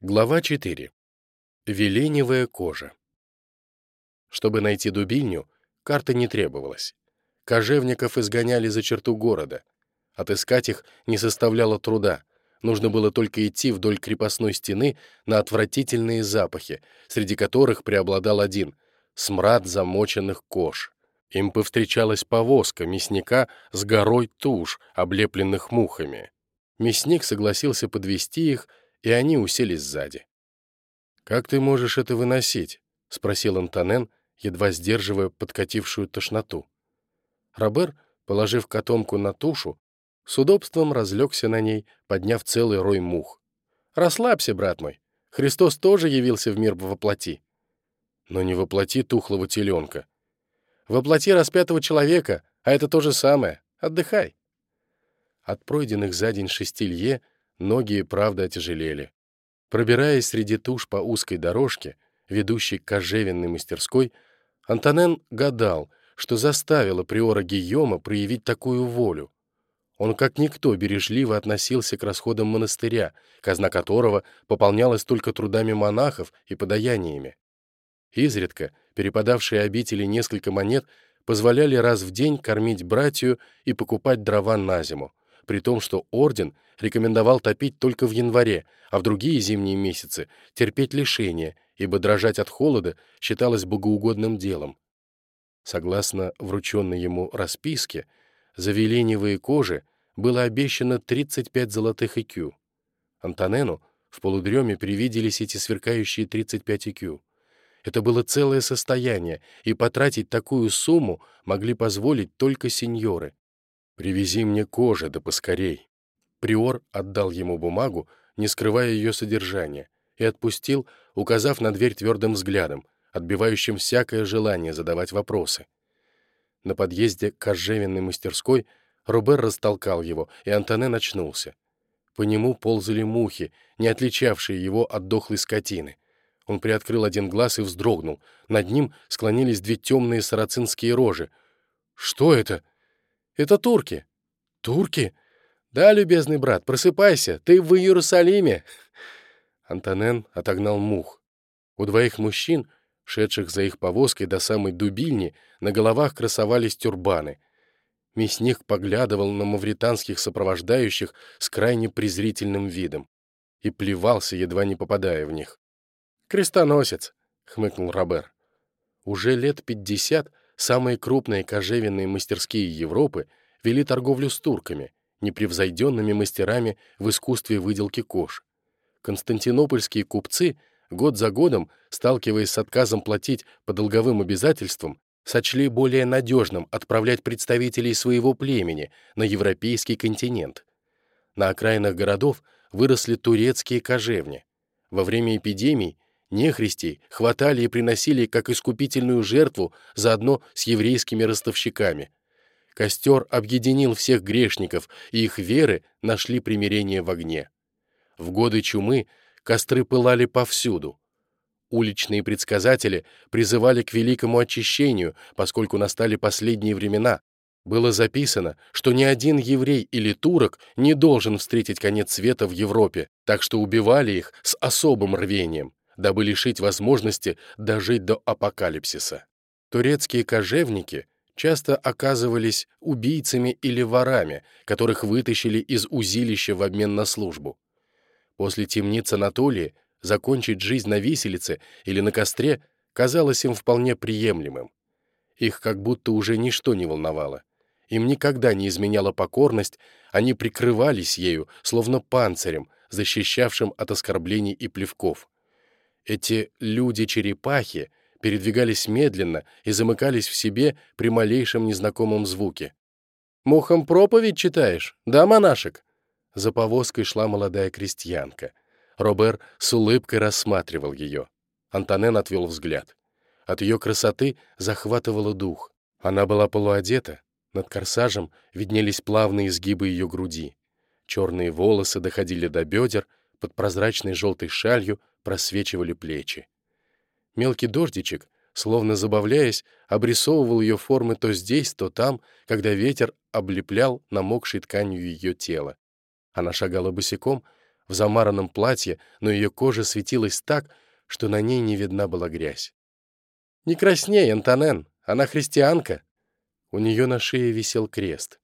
Глава 4. Веленевая кожа. Чтобы найти дубильню, карты не требовалось. Кожевников изгоняли за черту города. Отыскать их не составляло труда. Нужно было только идти вдоль крепостной стены на отвратительные запахи, среди которых преобладал один — смрад замоченных кож. Им повстречалась повозка мясника с горой туш, облепленных мухами. Мясник согласился подвести их, и они уселись сзади. «Как ты можешь это выносить?» — спросил Антонен, едва сдерживая подкатившую тошноту. Робер, положив котомку на тушу, с удобством разлегся на ней, подняв целый рой мух. «Расслабься, брат мой. Христос тоже явился в мир воплоти». «Но не воплоти тухлого теленка». «Воплоти распятого человека, а это то же самое. Отдыхай». От пройденных за день шести лье Ноги и правда отяжелели. Пробираясь среди туш по узкой дорожке, ведущей к кожевенной мастерской, Антонен гадал, что заставило приора Гийома проявить такую волю. Он как никто бережливо относился к расходам монастыря, казна которого пополнялась только трудами монахов и подаяниями. Изредка перепадавшие обители несколько монет позволяли раз в день кормить братью и покупать дрова на зиму, при том, что орден рекомендовал топить только в январе, а в другие зимние месяцы терпеть лишение, ибо дрожать от холода считалось богоугодным делом. Согласно врученной ему расписке, за веленевые кожи было обещано 35 золотых икю. Антонену в полудреме привиделись эти сверкающие 35 икю. Это было целое состояние, и потратить такую сумму могли позволить только сеньоры. «Привези мне кожи, да поскорей». Приор отдал ему бумагу, не скрывая ее содержания, и отпустил, указав на дверь твердым взглядом, отбивающим всякое желание задавать вопросы. На подъезде к кожевенной мастерской Робер растолкал его, и Антоне очнулся. По нему ползали мухи, не отличавшие его от дохлой скотины. Он приоткрыл один глаз и вздрогнул. Над ним склонились две темные сарацинские рожи. «Что это?» Это турки». «Турки?» «Да, любезный брат, просыпайся, ты в Иерусалиме!» Антонен отогнал мух. У двоих мужчин, шедших за их повозкой до самой дубильни, на головах красовались тюрбаны. Мясник поглядывал на мавританских сопровождающих с крайне презрительным видом и плевался, едва не попадая в них. «Крестоносец!» — хмыкнул Робер. Уже лет пятьдесят Самые крупные кожевенные мастерские Европы вели торговлю с турками, непревзойденными мастерами в искусстве выделки кож. Константинопольские купцы год за годом, сталкиваясь с отказом платить по долговым обязательствам, сочли более надежным отправлять представителей своего племени на европейский континент. На окраинах городов выросли турецкие кожевни. Во время эпидемий Нехристей хватали и приносили как искупительную жертву заодно с еврейскими ростовщиками. Костер объединил всех грешников, и их веры нашли примирение в огне. В годы чумы костры пылали повсюду. Уличные предсказатели призывали к великому очищению, поскольку настали последние времена. Было записано, что ни один еврей или турок не должен встретить конец света в Европе, так что убивали их с особым рвением дабы лишить возможности дожить до апокалипсиса. Турецкие кожевники часто оказывались убийцами или ворами, которых вытащили из узилища в обмен на службу. После темниц Анатолии закончить жизнь на виселице или на костре казалось им вполне приемлемым. Их как будто уже ничто не волновало. Им никогда не изменяла покорность, они прикрывались ею, словно панцирем, защищавшим от оскорблений и плевков. Эти люди-черепахи передвигались медленно и замыкались в себе при малейшем незнакомом звуке. «Мухом проповедь читаешь, да, монашек?» За повозкой шла молодая крестьянка. Робер с улыбкой рассматривал ее. Антонен отвел взгляд. От ее красоты захватывало дух. Она была полуодета. Над корсажем виднелись плавные изгибы ее груди. Черные волосы доходили до бедер, под прозрачной желтой шалью просвечивали плечи. Мелкий дождичек, словно забавляясь, обрисовывал ее формы то здесь, то там, когда ветер облеплял намокшей тканью ее тело. Она шагала босиком, в замаранном платье, но ее кожа светилась так, что на ней не видна была грязь. «Не красней, Антонен, она христианка!» У нее на шее висел крест.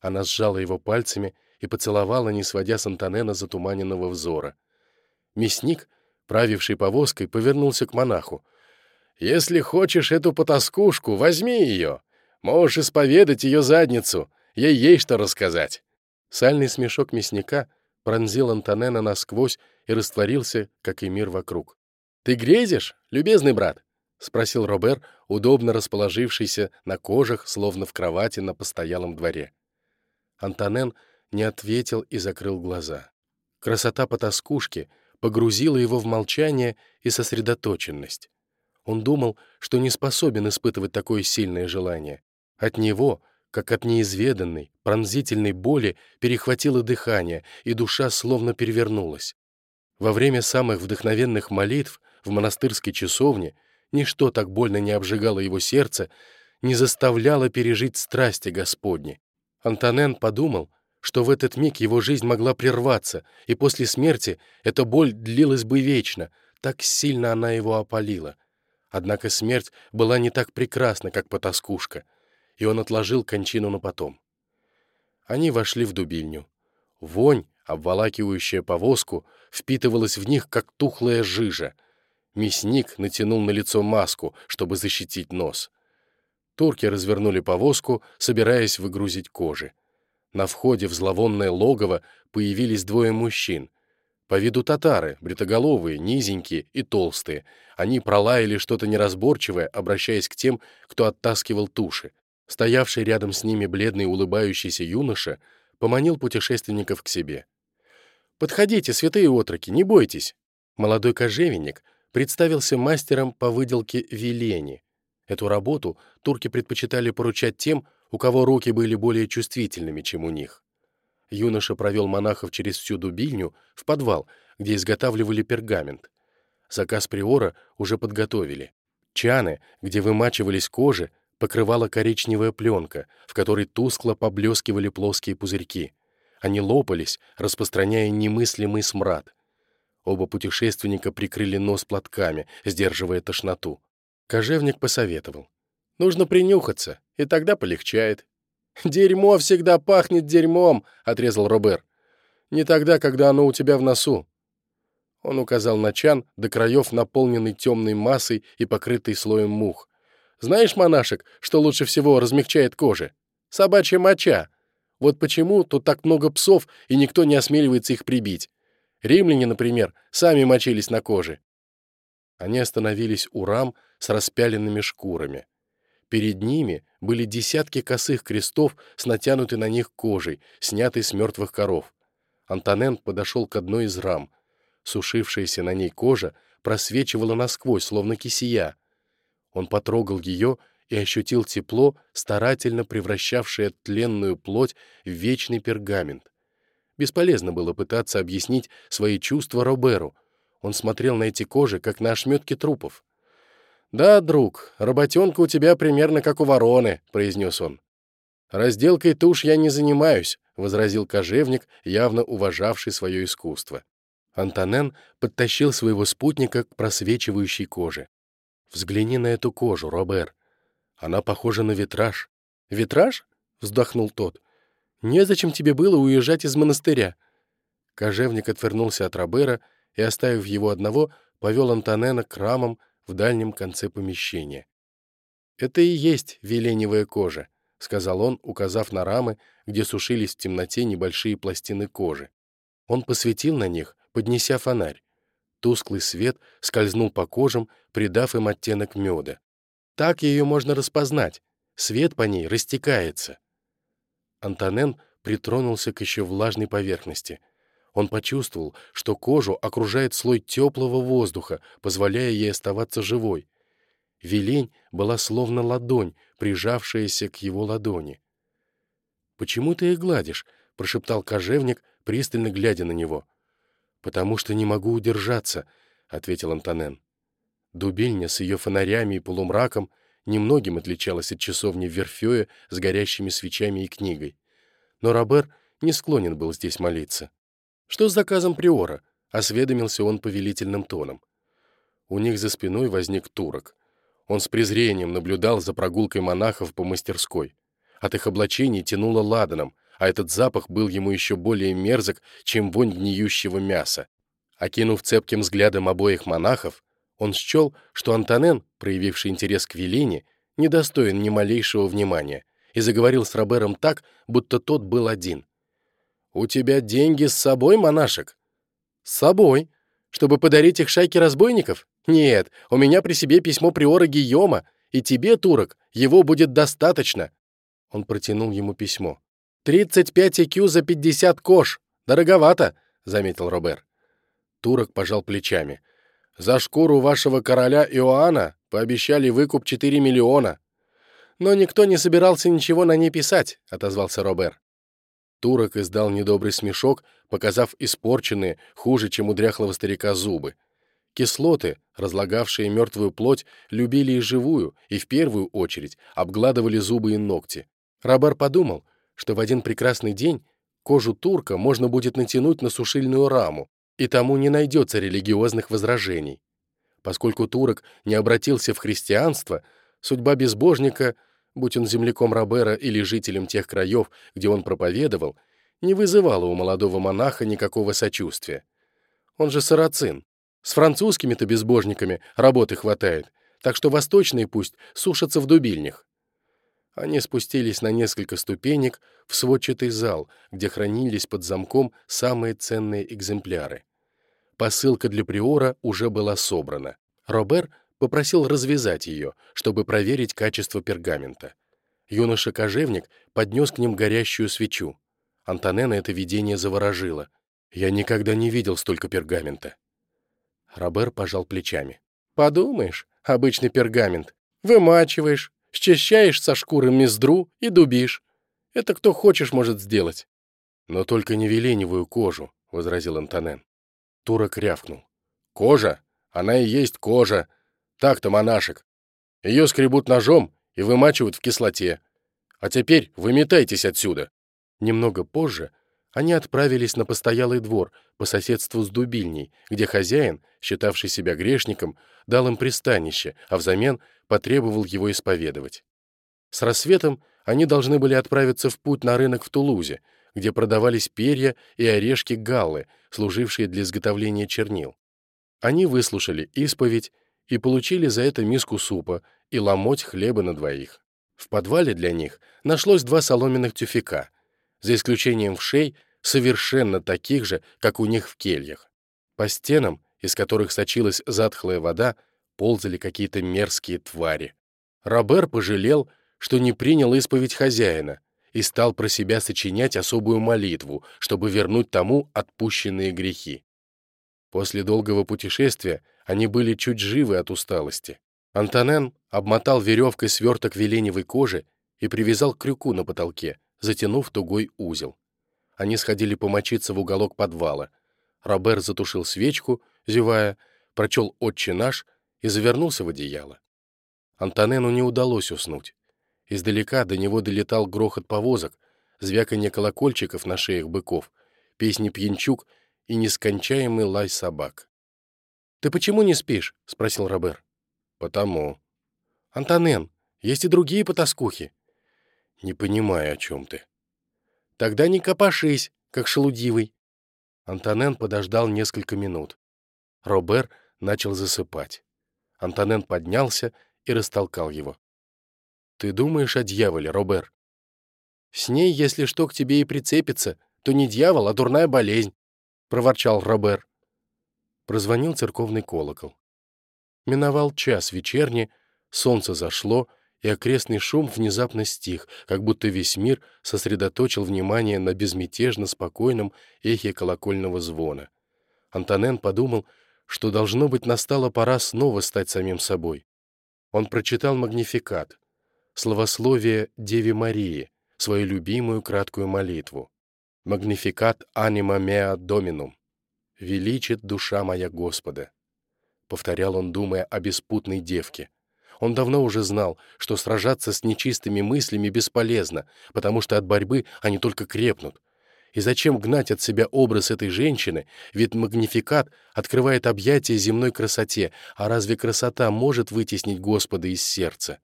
Она сжала его пальцами и поцеловала, не сводя с Антонена затуманенного взора. Мясник, правивший повозкой, повернулся к монаху. «Если хочешь эту потаскушку, возьми ее. Можешь исповедать ее задницу. Ей есть что рассказать». Сальный смешок мясника пронзил Антонена насквозь и растворился, как и мир вокруг. «Ты грезишь, любезный брат?» — спросил Робер, удобно расположившийся на кожах, словно в кровати на постоялом дворе. Антонен не ответил и закрыл глаза. Красота потаскушки погрузила его в молчание и сосредоточенность. Он думал, что не способен испытывать такое сильное желание. От него, как от неизведанной, пронзительной боли, перехватило дыхание, и душа словно перевернулась. Во время самых вдохновенных молитв в монастырской часовне ничто так больно не обжигало его сердце, не заставляло пережить страсти Господни. Антонен подумал, что в этот миг его жизнь могла прерваться, и после смерти эта боль длилась бы вечно, так сильно она его опалила. Однако смерть была не так прекрасна, как потаскушка, и он отложил кончину на потом. Они вошли в дубильню. Вонь, обволакивающая повозку, впитывалась в них, как тухлая жижа. Мясник натянул на лицо маску, чтобы защитить нос. Турки развернули повозку, собираясь выгрузить кожи. На входе в зловонное логово появились двое мужчин. По виду татары, бритоголовые, низенькие и толстые. Они пролаяли что-то неразборчивое, обращаясь к тем, кто оттаскивал туши. Стоявший рядом с ними бледный улыбающийся юноша поманил путешественников к себе. «Подходите, святые отроки, не бойтесь!» Молодой кожевенник представился мастером по выделке велени. Эту работу турки предпочитали поручать тем, у кого руки были более чувствительными, чем у них. Юноша провел монахов через всю дубильню в подвал, где изготавливали пергамент. Заказ приора уже подготовили. Чаны, где вымачивались кожи, покрывала коричневая пленка, в которой тускло поблескивали плоские пузырьки. Они лопались, распространяя немыслимый смрад. Оба путешественника прикрыли нос платками, сдерживая тошноту. Кожевник посоветовал. «Нужно принюхаться, и тогда полегчает». «Дерьмо всегда пахнет дерьмом», — отрезал Робер. «Не тогда, когда оно у тебя в носу». Он указал на чан, до краев наполненный темной массой и покрытый слоем мух. «Знаешь, монашек, что лучше всего размягчает кожи? Собачья моча. Вот почему тут так много псов, и никто не осмеливается их прибить. Римляне, например, сами мочились на коже». Они остановились у рам, с распяленными шкурами. Перед ними были десятки косых крестов с натянутой на них кожей, снятой с мертвых коров. Антонен подошел к одной из рам. Сушившаяся на ней кожа просвечивала насквозь, словно кисия. Он потрогал ее и ощутил тепло, старательно превращавшее тленную плоть в вечный пергамент. Бесполезно было пытаться объяснить свои чувства Роберу. Он смотрел на эти кожи, как на ошметки трупов. «Да, друг, работенка у тебя примерно как у вороны», — произнес он. «Разделкой туш я не занимаюсь», — возразил кожевник, явно уважавший свое искусство. Антонен подтащил своего спутника к просвечивающей коже. «Взгляни на эту кожу, Робер. Она похожа на витраж». «Витраж?» — вздохнул тот. «Незачем тебе было уезжать из монастыря». Кожевник отвернулся от Робера и, оставив его одного, повел Антонена к рамам, в дальнем конце помещения. «Это и есть веленевая кожа», — сказал он, указав на рамы, где сушились в темноте небольшие пластины кожи. Он посветил на них, поднеся фонарь. Тусклый свет скользнул по кожам, придав им оттенок меда. Так ее можно распознать. Свет по ней растекается. Антонен притронулся к еще влажной поверхности — он почувствовал, что кожу окружает слой теплого воздуха, позволяя ей оставаться живой. Велень была словно ладонь, прижавшаяся к его ладони. «Почему ты их гладишь?» — прошептал кожевник, пристально глядя на него. «Потому что не могу удержаться», — ответил Антонен. Дубельня с ее фонарями и полумраком немногим отличалась от часовни в Верфёе с горящими свечами и книгой. Но Робер не склонен был здесь молиться. «Что с заказом приора?» — осведомился он повелительным тоном. У них за спиной возник турок. Он с презрением наблюдал за прогулкой монахов по мастерской. От их облачений тянуло ладаном, а этот запах был ему еще более мерзок, чем вонь гниющего мяса. Окинув цепким взглядом обоих монахов, он счел, что Антонен, проявивший интерес к Велине, недостоин ни малейшего внимания, и заговорил с Робером так, будто тот был один. «У тебя деньги с собой, монашек?» «С собой. Чтобы подарить их шайке разбойников? Нет, у меня при себе письмо приора Гийома, и тебе, турок, его будет достаточно». Он протянул ему письмо. «Тридцать пять икю за пятьдесят кош. Дороговато», — заметил Робер. Турок пожал плечами. «За шкуру вашего короля Иоанна пообещали выкуп четыре миллиона». «Но никто не собирался ничего на ней писать», — отозвался Робер. Турок издал недобрый смешок, показав испорченные, хуже, чем у дряхлого старика, зубы. Кислоты, разлагавшие мертвую плоть, любили и живую, и в первую очередь обгладывали зубы и ногти. Рабар подумал, что в один прекрасный день кожу турка можно будет натянуть на сушильную раму, и тому не найдется религиозных возражений. Поскольку турок не обратился в христианство, судьба безбожника — будь он земляком Робера или жителем тех краев, где он проповедовал, не вызывало у молодого монаха никакого сочувствия. Он же сарацин. С французскими-то безбожниками работы хватает, так что восточные пусть сушатся в дубильнях. Они спустились на несколько ступенек в сводчатый зал, где хранились под замком самые ценные экземпляры. Посылка для приора уже была собрана. Робер попросил развязать ее, чтобы проверить качество пергамента. Юноша-кожевник поднес к ним горящую свечу. Антонена это видение заворожило. «Я никогда не видел столько пергамента». Робер пожал плечами. «Подумаешь, обычный пергамент. Вымачиваешь, счищаешь со шкуры мездру и дубишь. Это кто хочешь может сделать». «Но только не веленевую кожу», — возразил Антонен. Турок рявкнул. «Кожа? Она и есть кожа. Так-то, монашек. Ее скребут ножом и вымачивают в кислоте. А теперь выметайтесь отсюда». Немного позже они отправились на постоялый двор по соседству с дубильней, где хозяин, считавший себя грешником, дал им пристанище, а взамен потребовал его исповедовать. С рассветом они должны были отправиться в путь на рынок в Тулузе, где продавались перья и орешки галлы, служившие для изготовления чернил. Они выслушали исповедь и получили за это миску супа и ломоть хлеба на двоих. В подвале для них нашлось два соломенных тюфяка, за исключением вшей, совершенно таких же, как у них в кельях. По стенам, из которых сочилась затхлая вода, ползали какие-то мерзкие твари. Робер пожалел, что не принял исповедь хозяина, и стал про себя сочинять особую молитву, чтобы вернуть тому отпущенные грехи. После долгого путешествия они были чуть живы от усталости. Антонен обмотал веревкой сверток веленевой кожи и привязал к крюку на потолке, затянув тугой узел. Они сходили помочиться в уголок подвала. Робер затушил свечку, зевая, прочел «Отче наш» и завернулся в одеяло. Антонену не удалось уснуть. Издалека до него долетал грохот повозок, звяканье колокольчиков на шеях быков, песни пьянчук — и нескончаемый лай собак. «Ты почему не спишь?» — спросил Робер. «Потому». «Антонен, есть и другие потаскухи». «Не понимаю, о чем ты». «Тогда не копошись, как шелудивый». Антонен подождал несколько минут. Робер начал засыпать. Антонен поднялся и растолкал его. «Ты думаешь о дьяволе, Робер?» «С ней, если что к тебе и прицепится, то не дьявол, а дурная болезнь проворчал Робер. Прозвонил церковный колокол. Миновал час вечерний, солнце зашло, и окрестный шум внезапно стих, как будто весь мир сосредоточил внимание на безмятежно спокойном эхе колокольного звона. Антонен подумал, что, должно быть, настала пора снова стать самим собой. Он прочитал «Магнификат», словословие Деве Марии, свою любимую краткую молитву. «Магнификат анима меа доминум» — «Величит душа моя Господа», — повторял он, думая о беспутной девке. Он давно уже знал, что сражаться с нечистыми мыслями бесполезно, потому что от борьбы они только крепнут. И зачем гнать от себя образ этой женщины, ведь магнификат открывает объятия земной красоте, а разве красота может вытеснить Господа из сердца?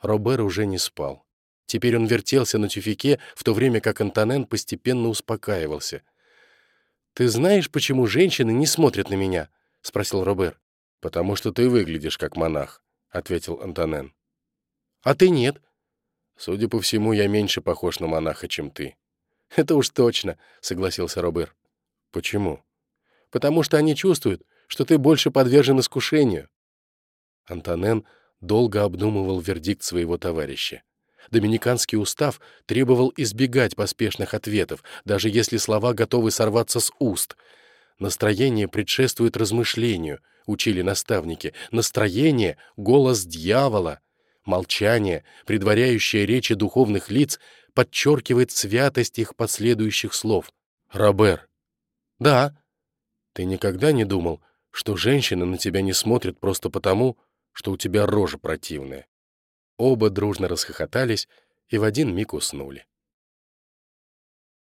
Робер уже не спал. Теперь он вертелся на тюфике, в то время как Антонен постепенно успокаивался. «Ты знаешь, почему женщины не смотрят на меня?» — спросил Робер. «Потому что ты выглядишь как монах», — ответил Антонен. «А ты нет?» «Судя по всему, я меньше похож на монаха, чем ты». «Это уж точно», — согласился Робер. «Почему?» «Потому что они чувствуют, что ты больше подвержен искушению». Антонен долго обдумывал вердикт своего товарища. Доминиканский устав требовал избегать поспешных ответов, даже если слова готовы сорваться с уст. Настроение предшествует размышлению, учили наставники. Настроение — голос дьявола. Молчание, предваряющее речи духовных лиц, подчеркивает святость их последующих слов. «Робер». «Да». «Ты никогда не думал, что женщины на тебя не смотрят просто потому, что у тебя рожа противная?» Оба дружно расхохотались и в один миг уснули.